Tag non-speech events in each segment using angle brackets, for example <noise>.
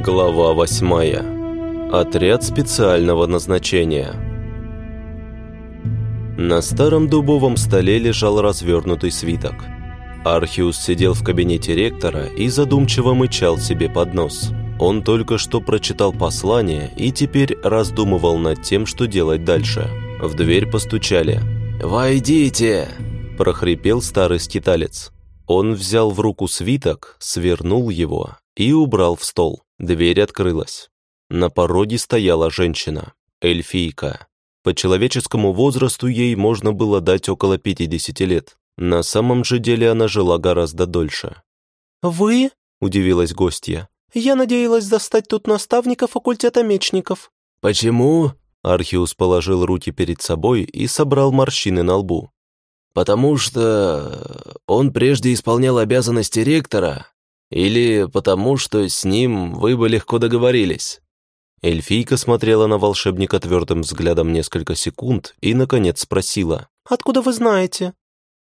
Глава восьмая. Отряд специального назначения. На старом дубовом столе лежал развернутый свиток. Архиус сидел в кабинете ректора и задумчиво мычал себе под нос. Он только что прочитал послание и теперь раздумывал над тем, что делать дальше. В дверь постучали. «Войдите!» – прохрипел старый скиталец. Он взял в руку свиток, свернул его и убрал в стол. Дверь открылась. На пороге стояла женщина, эльфийка. По человеческому возрасту ей можно было дать около 50 лет. На самом же деле она жила гораздо дольше. «Вы?» – удивилась гостья. «Я надеялась застать тут наставника факультета мечников». «Почему?» Архиус положил руки перед собой и собрал морщины на лбу. «Потому что он прежде исполнял обязанности ректора, или потому, что с ним вы бы легко договорились?» Эльфийка смотрела на волшебника твердым взглядом несколько секунд и, наконец, спросила. «Откуда вы знаете?»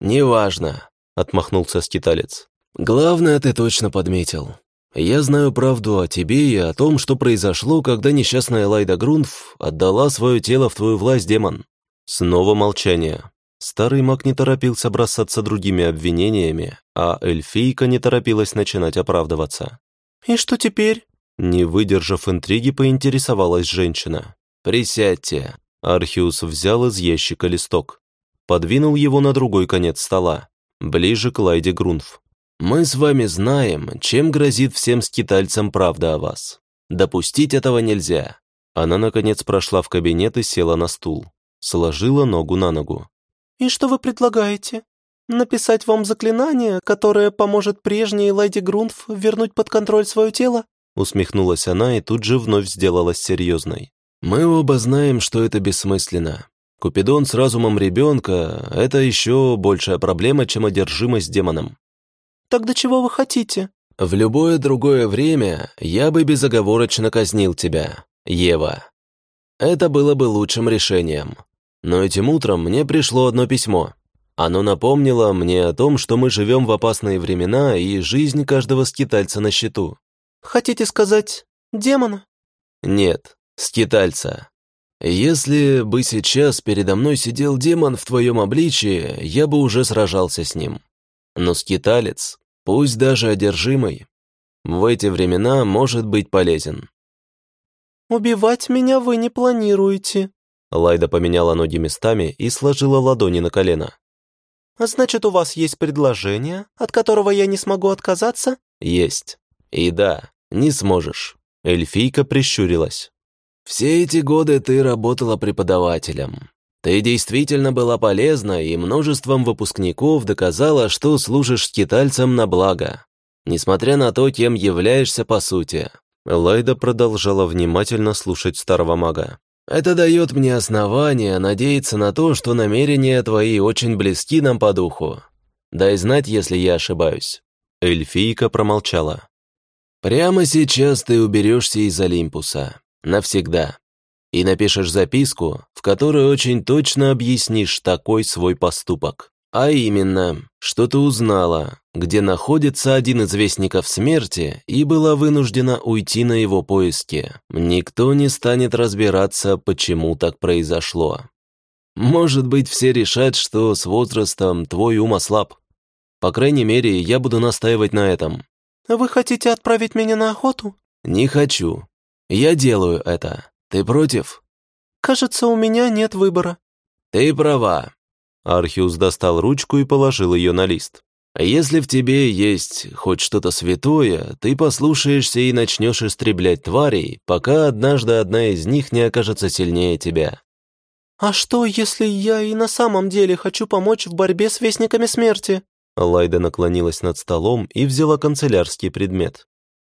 «Неважно», — отмахнулся скиталец. «Главное, ты точно подметил. Я знаю правду о тебе и о том, что произошло, когда несчастная Лайда Грунф отдала свое тело в твою власть, демон». Снова молчание. Старый маг не торопился бросаться другими обвинениями, а эльфийка не торопилась начинать оправдываться. «И что теперь?» Не выдержав интриги, поинтересовалась женщина. «Присядьте». Архиус взял из ящика листок. Подвинул его на другой конец стола, ближе к Лайде Грунф. «Мы с вами знаем, чем грозит всем скитальцам правда о вас. Допустить этого нельзя». Она, наконец, прошла в кабинет и села на стул. Сложила ногу на ногу. «И что вы предлагаете? Написать вам заклинание, которое поможет прежней Лайди Грунф вернуть под контроль свое тело?» Усмехнулась она и тут же вновь сделалась серьезной. «Мы оба знаем, что это бессмысленно. Купидон с разумом ребенка – это еще большая проблема, чем одержимость демоном». «Тогда чего вы хотите?» «В любое другое время я бы безоговорочно казнил тебя, Ева. Это было бы лучшим решением. Но этим утром мне пришло одно письмо. Оно напомнило мне о том, что мы живем в опасные времена, и жизнь каждого скитальца на счету. Хотите сказать, демона? Нет, скитальца. Если бы сейчас передо мной сидел демон в твоем обличии, я бы уже сражался с ним. Но скиталец, пусть даже одержимый, в эти времена может быть полезен. «Убивать меня вы не планируете», Лайда поменяла ноги местами и сложила ладони на колено. «Значит, у вас есть предложение, от которого я не смогу отказаться?» «Есть. И да, не сможешь». Эльфийка прищурилась. «Все эти годы ты работала преподавателем. Ты действительно была полезна и множеством выпускников доказала, что служишь скитальцам на благо, несмотря на то, кем являешься по сути». Лайда продолжала внимательно слушать старого мага. Это дает мне основание надеяться на то, что намерения твои очень близки нам по духу. Дай знать, если я ошибаюсь». Эльфийка промолчала. «Прямо сейчас ты уберешься из Олимпуса. Навсегда. И напишешь записку, в которой очень точно объяснишь такой свой поступок. А именно, что ты узнала, где находится один из вестников смерти и была вынуждена уйти на его поиски. Никто не станет разбираться, почему так произошло. Может быть, все решат, что с возрастом твой ум ослаб. По крайней мере, я буду настаивать на этом. «Вы хотите отправить меня на охоту?» «Не хочу. Я делаю это. Ты против?» «Кажется, у меня нет выбора». «Ты права. Архиус достал ручку и положил ее на лист. «Если в тебе есть хоть что-то святое, ты послушаешься и начнешь истреблять тварей, пока однажды одна из них не окажется сильнее тебя». «А что, если я и на самом деле хочу помочь в борьбе с Вестниками Смерти?» Лайда наклонилась над столом и взяла канцелярский предмет.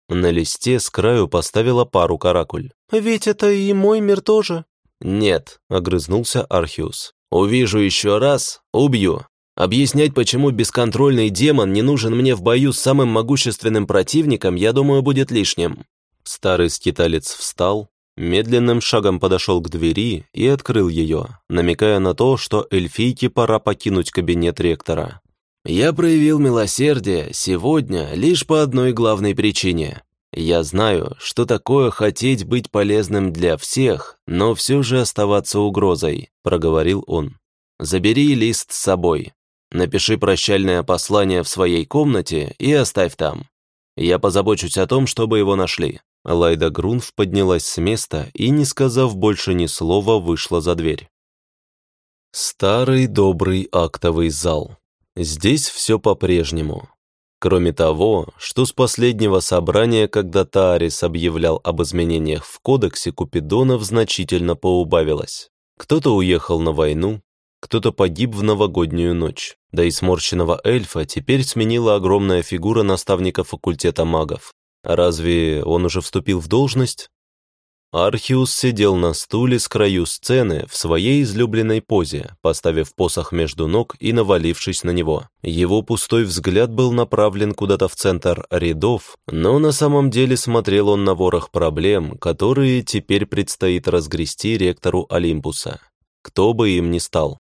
На листе с краю поставила пару каракуль. «Ведь это и мой мир тоже». «Нет», — огрызнулся Архиус. Увижу еще раз — убью. Объяснять, почему бесконтрольный демон не нужен мне в бою с самым могущественным противником, я думаю, будет лишним». Старый скиталец встал, медленным шагом подошел к двери и открыл ее, намекая на то, что эльфийке пора покинуть кабинет ректора. «Я проявил милосердие сегодня лишь по одной главной причине. Я знаю, что такое хотеть быть полезным для всех, но все же оставаться угрозой», — проговорил он. «Забери лист с собой. Напиши прощальное послание в своей комнате и оставь там. Я позабочусь о том, чтобы его нашли». Лайда Грунф поднялась с места и, не сказав больше ни слова, вышла за дверь. Старый добрый актовый зал. Здесь все по-прежнему. Кроме того, что с последнего собрания, когда Таарис объявлял об изменениях в кодексе, Купидонов значительно поубавилось. Кто-то уехал на войну, кто-то погиб в новогоднюю ночь. Да и сморщенного эльфа теперь сменила огромная фигура наставника факультета магов. Разве он уже вступил в должность? Архиус сидел на стуле с краю сцены в своей излюбленной позе, поставив посох между ног и навалившись на него. Его пустой взгляд был направлен куда-то в центр рядов, но на самом деле смотрел он на ворох проблем, которые теперь предстоит разгрести ректору Олимпуса. Кто бы им ни стал.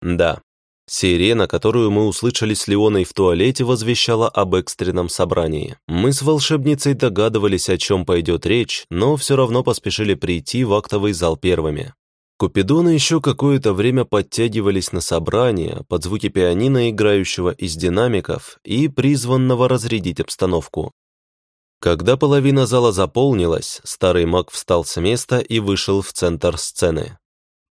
Да, Сирена, которую мы услышали с Леоной в туалете, возвещала об экстренном собрании. Мы с волшебницей догадывались, о чем пойдет речь, но все равно поспешили прийти в актовый зал первыми. Купидоны еще какое-то время подтягивались на собрание под звуки пианино, играющего из динамиков, и призванного разрядить обстановку. Когда половина зала заполнилась, старый маг встал с места и вышел в центр сцены.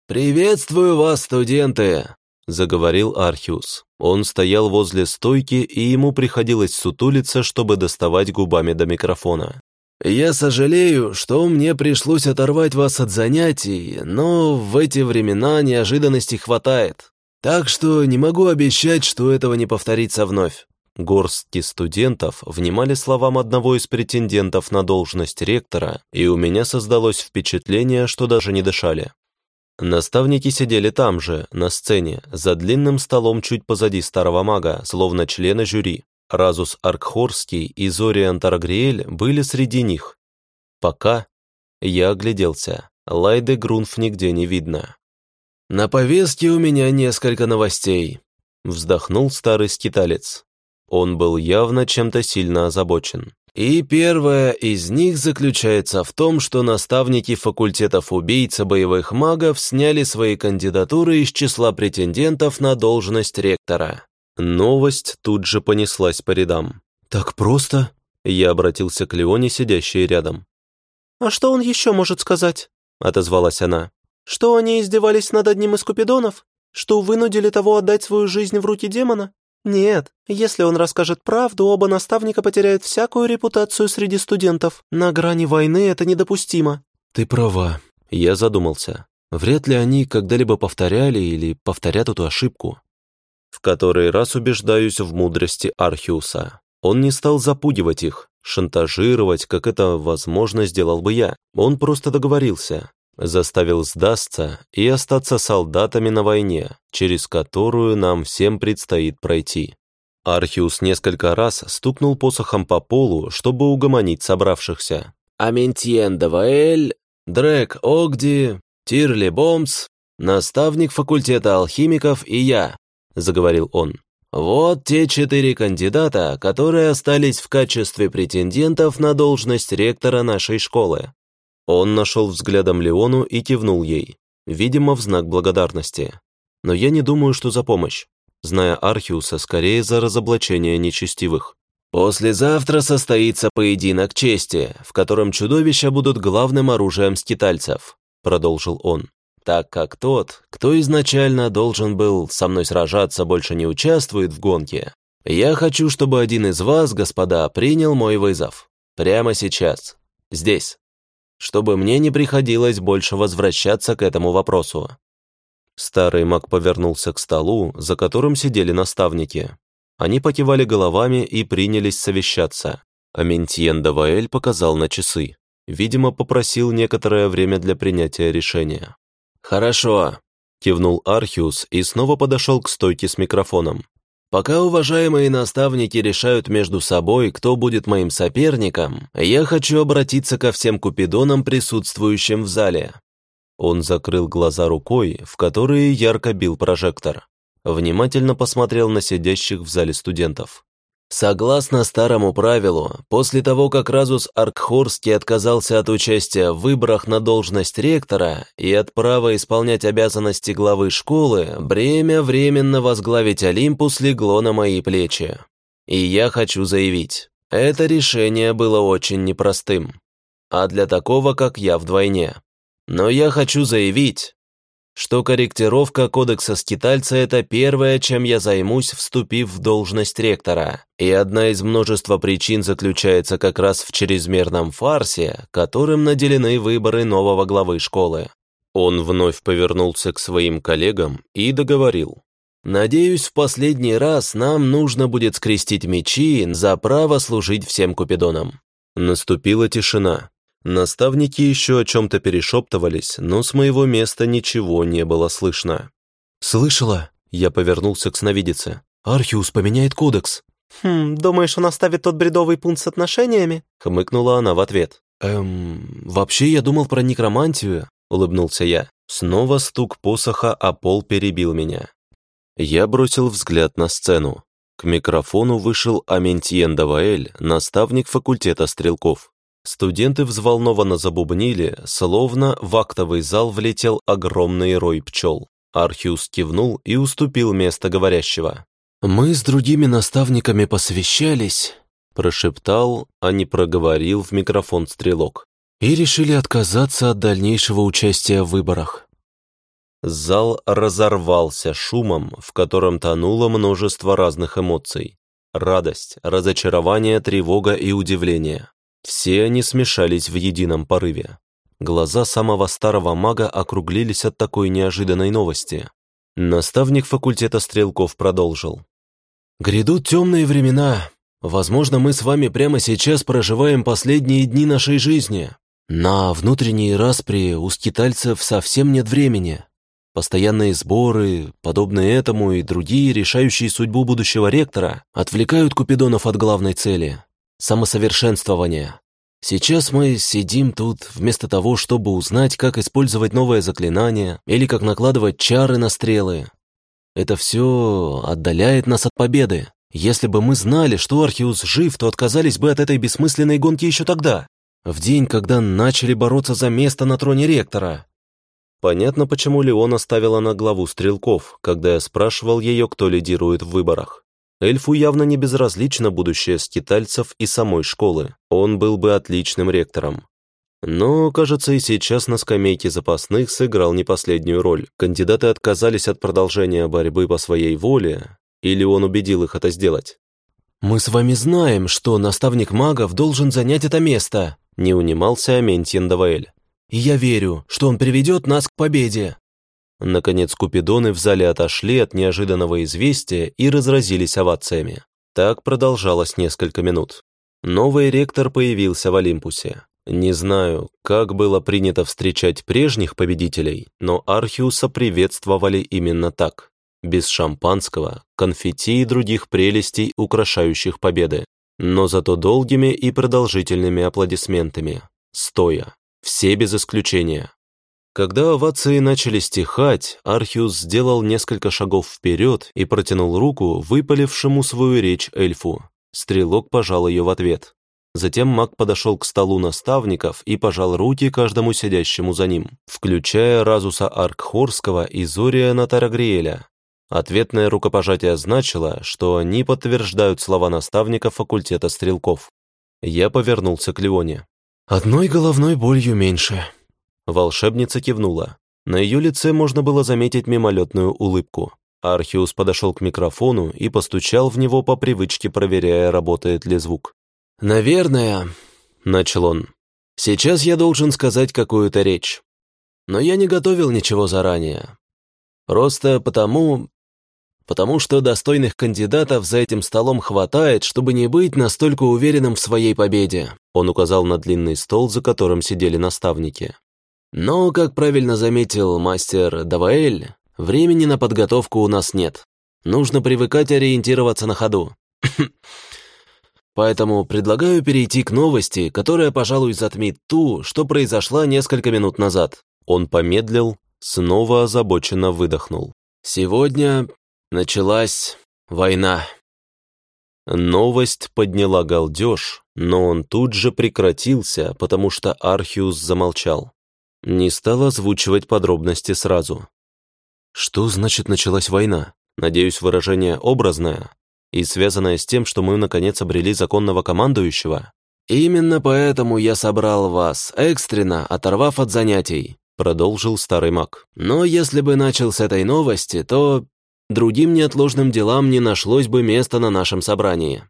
«Приветствую вас, студенты!» — заговорил Архиус. Он стоял возле стойки, и ему приходилось сутулиться, чтобы доставать губами до микрофона. «Я сожалею, что мне пришлось оторвать вас от занятий, но в эти времена неожиданностей хватает. Так что не могу обещать, что этого не повторится вновь». Горстки студентов внимали словам одного из претендентов на должность ректора, и у меня создалось впечатление, что даже не дышали. Наставники сидели там же, на сцене, за длинным столом чуть позади старого мага, словно члены жюри. Разус Аркхорский и Зориан Тарагриэль были среди них. Пока я огляделся, Лайды Грунф нигде не видно. «На повестке у меня несколько новостей», — вздохнул старый скиталец. Он был явно чем-то сильно озабочен. И первая из них заключается в том, что наставники факультетов убийца боевых магов сняли свои кандидатуры из числа претендентов на должность ректора. Новость тут же понеслась по рядам. «Так просто?» Я обратился к Леоне, сидящей рядом. «А что он еще может сказать?» отозвалась она. «Что они издевались над одним из купидонов? Что вынудили того отдать свою жизнь в руки демона? «Нет, если он расскажет правду, оба наставника потеряют всякую репутацию среди студентов. На грани войны это недопустимо». «Ты права», — я задумался. Вряд ли они когда-либо повторяли или повторят эту ошибку. В который раз убеждаюсь в мудрости Архиуса. Он не стал запугивать их, шантажировать, как это, возможно, сделал бы я. Он просто договорился заставил сдастся и остаться солдатами на войне, через которую нам всем предстоит пройти. Архиус несколько раз стукнул посохом по полу, чтобы угомонить собравшихся. «Аментьен Даваэль, Дрек Огди, Тирли Бомс, наставник факультета алхимиков и я», — заговорил он. «Вот те четыре кандидата, которые остались в качестве претендентов на должность ректора нашей школы. Он нашел взглядом Леону и кивнул ей, видимо, в знак благодарности. Но я не думаю, что за помощь, зная Архиуса скорее за разоблачение нечестивых. «Послезавтра состоится поединок чести, в котором чудовища будут главным оружием скитальцев», продолжил он. «Так как тот, кто изначально должен был со мной сражаться, больше не участвует в гонке, я хочу, чтобы один из вас, господа, принял мой вызов. Прямо сейчас. Здесь» чтобы мне не приходилось больше возвращаться к этому вопросу. Старый маг повернулся к столу, за которым сидели наставники. Они покивали головами и принялись совещаться. Аментьен Даваэль показал на часы. Видимо, попросил некоторое время для принятия решения. «Хорошо», — кивнул Архиус и снова подошел к стойке с микрофоном. Пока уважаемые наставники решают между собой, кто будет моим соперником, я хочу обратиться ко всем купидонам, присутствующим в зале». Он закрыл глаза рукой, в которые ярко бил прожектор. Внимательно посмотрел на сидящих в зале студентов. Согласно старому правилу, после того, как Разус Аркхорский отказался от участия в выборах на должность ректора и от права исполнять обязанности главы школы, бремя временно возглавить Олимпус легло на мои плечи. И я хочу заявить, это решение было очень непростым. А для такого, как я, вдвойне. Но я хочу заявить, что корректировка кодекса скитальца – это первое, чем я займусь, вступив в должность ректора. И одна из множества причин заключается как раз в чрезмерном фарсе, которым наделены выборы нового главы школы. Он вновь повернулся к своим коллегам и договорил. «Надеюсь, в последний раз нам нужно будет скрестить мечи за право служить всем купидонам». Наступила тишина. Наставники еще о чем-то перешептывались, но с моего места ничего не было слышно. «Слышала?» Я повернулся к сновидице. «Архиус поменяет кодекс». «Хм, думаешь, он оставит тот бредовый пункт с отношениями?» Хмыкнула она в ответ. «Эм, вообще я думал про некромантию», улыбнулся я. Снова стук посоха, а пол перебил меня. Я бросил взгляд на сцену. К микрофону вышел Аментьен Даваэль, наставник факультета стрелков. Студенты взволнованно забубнили, словно в актовый зал влетел огромный рой пчел. Архиус кивнул и уступил место говорящего. «Мы с другими наставниками посвящались», прошептал, а не проговорил в микрофон стрелок, и решили отказаться от дальнейшего участия в выборах. Зал разорвался шумом, в котором тонуло множество разных эмоций. Радость, разочарование, тревога и удивление. Все они смешались в едином порыве. Глаза самого старого мага округлились от такой неожиданной новости. Наставник факультета стрелков продолжил. «Грядут темные времена. Возможно, мы с вами прямо сейчас проживаем последние дни нашей жизни. На внутренние распри у скитальцев совсем нет времени. Постоянные сборы, подобные этому и другие, решающие судьбу будущего ректора, отвлекают купидонов от главной цели самосовершенствования. Сейчас мы сидим тут вместо того, чтобы узнать, как использовать новое заклинание или как накладывать чары на стрелы. Это все отдаляет нас от победы. Если бы мы знали, что Архиус жив, то отказались бы от этой бессмысленной гонки еще тогда, в день, когда начали бороться за место на троне ректора. Понятно, почему Леон оставила на главу стрелков, когда я спрашивал ее, кто лидирует в выборах. Эльфу явно не безразлично будущее скитальцев и самой школы. Он был бы отличным ректором. Но, кажется, и сейчас на скамейке запасных сыграл не последнюю роль. Кандидаты отказались от продолжения борьбы по своей воле, или он убедил их это сделать. «Мы с вами знаем, что наставник магов должен занять это место», не унимался Аментьен Даваэль. «И я верю, что он приведет нас к победе». Наконец купидоны в зале отошли от неожиданного известия и разразились овациями. Так продолжалось несколько минут. Новый ректор появился в Олимпусе. Не знаю, как было принято встречать прежних победителей, но Архиуса приветствовали именно так. Без шампанского, конфетти и других прелестей, украшающих победы. Но зато долгими и продолжительными аплодисментами. Стоя. Все без исключения. Когда овации начали стихать, Архиус сделал несколько шагов вперед и протянул руку выпалившему свою речь эльфу. Стрелок пожал ее в ответ. Затем маг подошел к столу наставников и пожал руки каждому сидящему за ним, включая Разуса Аркхорского и Зория Натарагриэля. Ответное рукопожатие значило, что они подтверждают слова наставника факультета стрелков. Я повернулся к Леоне. «Одной головной болью меньше», Волшебница кивнула. На ее лице можно было заметить мимолетную улыбку. Архиус подошел к микрофону и постучал в него по привычке, проверяя, работает ли звук. «Наверное», — начал он, — «сейчас я должен сказать какую-то речь. Но я не готовил ничего заранее. Просто потому... потому что достойных кандидатов за этим столом хватает, чтобы не быть настолько уверенным в своей победе». Он указал на длинный стол, за которым сидели наставники. Но, как правильно заметил мастер Даваэль, времени на подготовку у нас нет. Нужно привыкать ориентироваться на ходу. <coughs> Поэтому предлагаю перейти к новости, которая, пожалуй, затмит ту, что произошла несколько минут назад. Он помедлил, снова озабоченно выдохнул. Сегодня началась война. Новость подняла галдеж, но он тут же прекратился, потому что Архиус замолчал. Не стал озвучивать подробности сразу. Что значит началась война? Надеюсь, выражение образное и связанное с тем, что мы наконец обрели законного командующего. Именно поэтому я собрал вас, экстренно, оторвав от занятий, продолжил старый маг. Но если бы начал с этой новости, то другим неотложным делам не нашлось бы места на нашем собрании.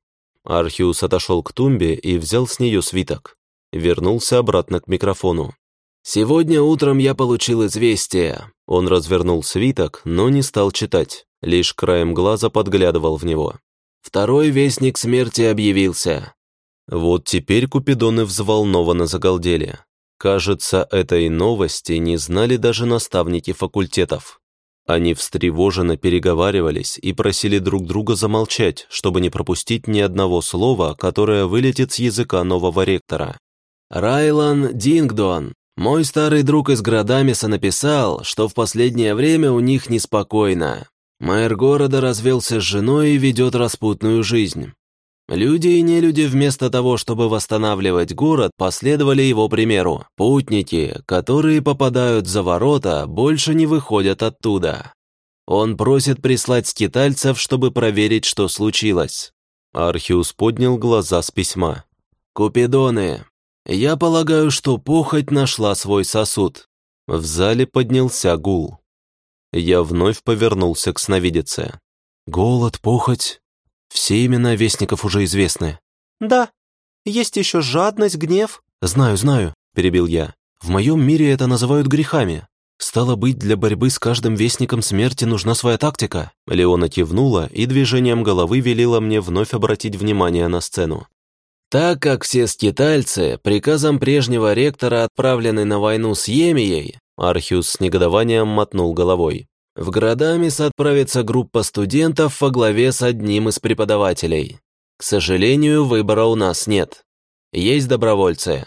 Архиус отошел к тумбе и взял с нее свиток. Вернулся обратно к микрофону. «Сегодня утром я получил известие». Он развернул свиток, но не стал читать, лишь краем глаза подглядывал в него. «Второй вестник смерти объявился». Вот теперь Купидоны взволнованно загалдели. Кажется, этой новости не знали даже наставники факультетов. Они встревоженно переговаривались и просили друг друга замолчать, чтобы не пропустить ни одного слова, которое вылетит с языка нового ректора. «Райлан Дингдон, мой старый друг из Градамиса написал, что в последнее время у них неспокойно. Мэр города развелся с женой и ведет распутную жизнь. Люди и нелюди вместо того, чтобы восстанавливать город, последовали его примеру. Путники, которые попадают за ворота, больше не выходят оттуда. Он просит прислать скитальцев, чтобы проверить, что случилось. Архиус поднял глаза с письма. «Купидоны, я полагаю, что похоть нашла свой сосуд». В зале поднялся гул. Я вновь повернулся к сновидице. «Голод, похоть, все имена вестников уже известны». «Да. Есть еще жадность, гнев». «Знаю, знаю», — перебил я. «В моем мире это называют грехами. Стало быть, для борьбы с каждым вестником смерти нужна своя тактика». Леона кивнула и движением головы велела мне вновь обратить внимание на сцену. Так как все скитальцы приказом прежнего ректора отправлены на войну с Емией, Архиус с негодованием мотнул головой. В Градамис отправится группа студентов во главе с одним из преподавателей. К сожалению, выбора у нас нет. Есть добровольцы.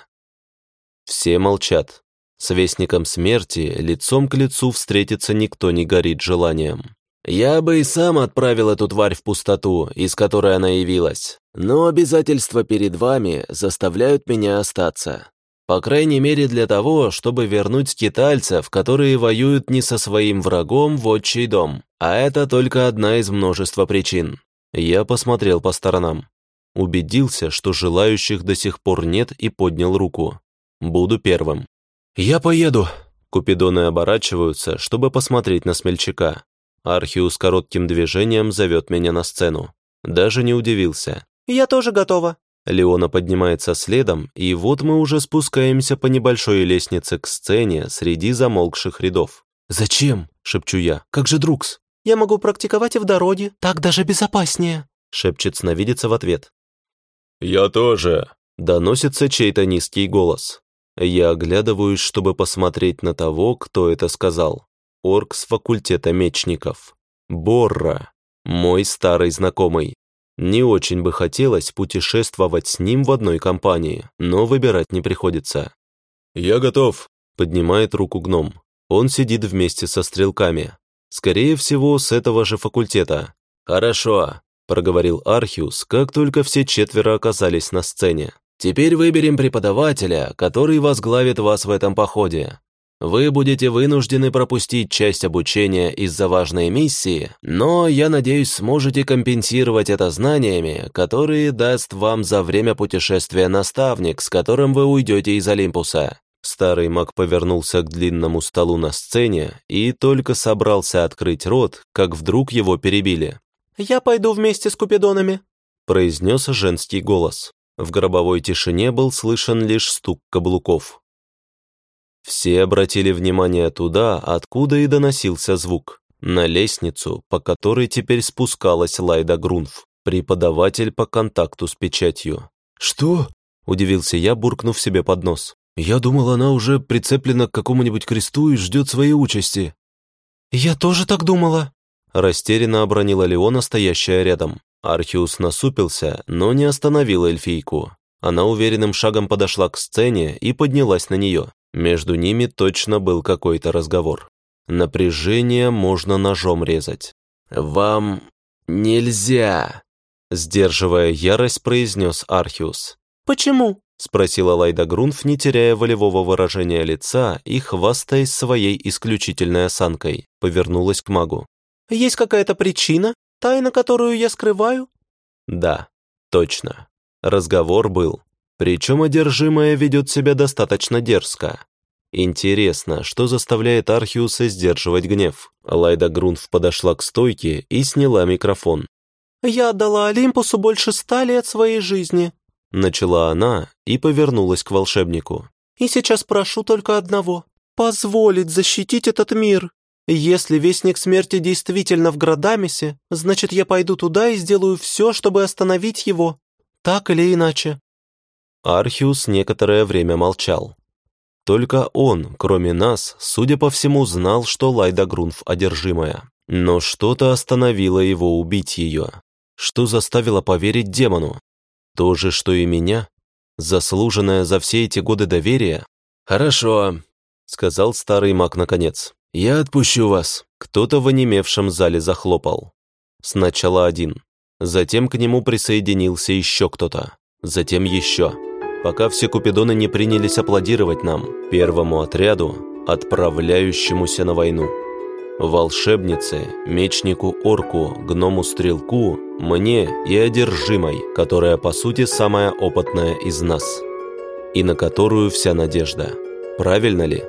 Все молчат. С Вестником Смерти лицом к лицу встретиться никто не горит желанием. Я бы и сам отправил эту тварь в пустоту, из которой она явилась, но обязательства перед вами заставляют меня остаться. По крайней мере для того, чтобы вернуть скитальцев, которые воюют не со своим врагом в отчий дом. А это только одна из множества причин. Я посмотрел по сторонам. Убедился, что желающих до сих пор нет и поднял руку. Буду первым. «Я поеду!» Купидоны оборачиваются, чтобы посмотреть на смельчака. Архиус коротким движением зовет меня на сцену. Даже не удивился. «Я тоже готова», Леона поднимается следом, и вот мы уже спускаемся по небольшой лестнице к сцене среди замолкших рядов. «Зачем?» — шепчу я. «Как же Друкс?» «Я могу практиковать и в дороге. Так даже безопаснее», — шепчет сновидица в ответ. «Я тоже», — доносится чей-то низкий голос. Я оглядываюсь, чтобы посмотреть на того, кто это сказал. Орк с факультета мечников. Борра, мой старый знакомый. Не очень бы хотелось путешествовать с ним в одной компании, но выбирать не приходится. «Я готов», — поднимает руку гном. Он сидит вместе со стрелками. Скорее всего, с этого же факультета. «Хорошо», — проговорил Архиус, как только все четверо оказались на сцене. «Теперь выберем преподавателя, который возглавит вас в этом походе. Вы будете вынуждены пропустить часть обучения из-за важной миссии, но, я надеюсь, сможете компенсировать это знаниями, которые даст вам за время путешествия наставник, с которым вы уйдете из Олимпуса». Старый маг повернулся к длинному столу на сцене и только собрался открыть рот, как вдруг его перебили. «Я пойду вместе с Купидонами», — произнес женский голос. В гробовой тишине был слышен лишь стук каблуков. Все обратили внимание туда, откуда и доносился звук. На лестницу, по которой теперь спускалась Лайда Грунф, преподаватель по контакту с печатью. «Что?» – удивился я, буркнув себе под нос. «Я думал, она уже прицеплена к какому-нибудь кресту и ждет своей участи». «Я тоже так думала», – растерянно обронила Леона, стоящая рядом. Архиус насупился, но не остановил эльфийку. Она уверенным шагом подошла к сцене и поднялась на нее. Между ними точно был какой-то разговор. Напряжение можно ножом резать. «Вам нельзя!» Сдерживая ярость, произнес Архиус. «Почему?» — спросила Лайда Грунф, не теряя волевого выражения лица и хвастаясь своей исключительной осанкой. Повернулась к магу. «Есть какая-то причина? Тайна, которую я скрываю?» «Да, точно. Разговор был. Причем одержимая ведет себя достаточно дерзко. Интересно, что заставляет Архиуса сдерживать гнев? Лайда Грунф подошла к стойке и сняла микрофон. «Я отдала Олимпусу больше ста лет своей жизни», начала она и повернулась к волшебнику. «И сейчас прошу только одного — позволить защитить этот мир. Если Вестник Смерти действительно в Градамисе, значит, я пойду туда и сделаю все, чтобы остановить его. Так или иначе». Архиус некоторое время молчал. Только он, кроме нас, судя по всему, знал, что Лайда Грунф одержимая. Но что-то остановило его убить ее. Что заставило поверить демону? То же, что и меня? Заслуженное за все эти годы доверие? «Хорошо», — сказал старый маг наконец. «Я отпущу вас». Кто-то в онемевшем зале захлопал. Сначала один. Затем к нему присоединился еще кто-то. Затем еще. Пока все купидоны не принялись аплодировать нам, первому отряду, отправляющемуся на войну. Волшебнице, мечнику-орку, гному-стрелку, мне и одержимой, которая по сути самая опытная из нас. И на которую вся надежда. Правильно ли?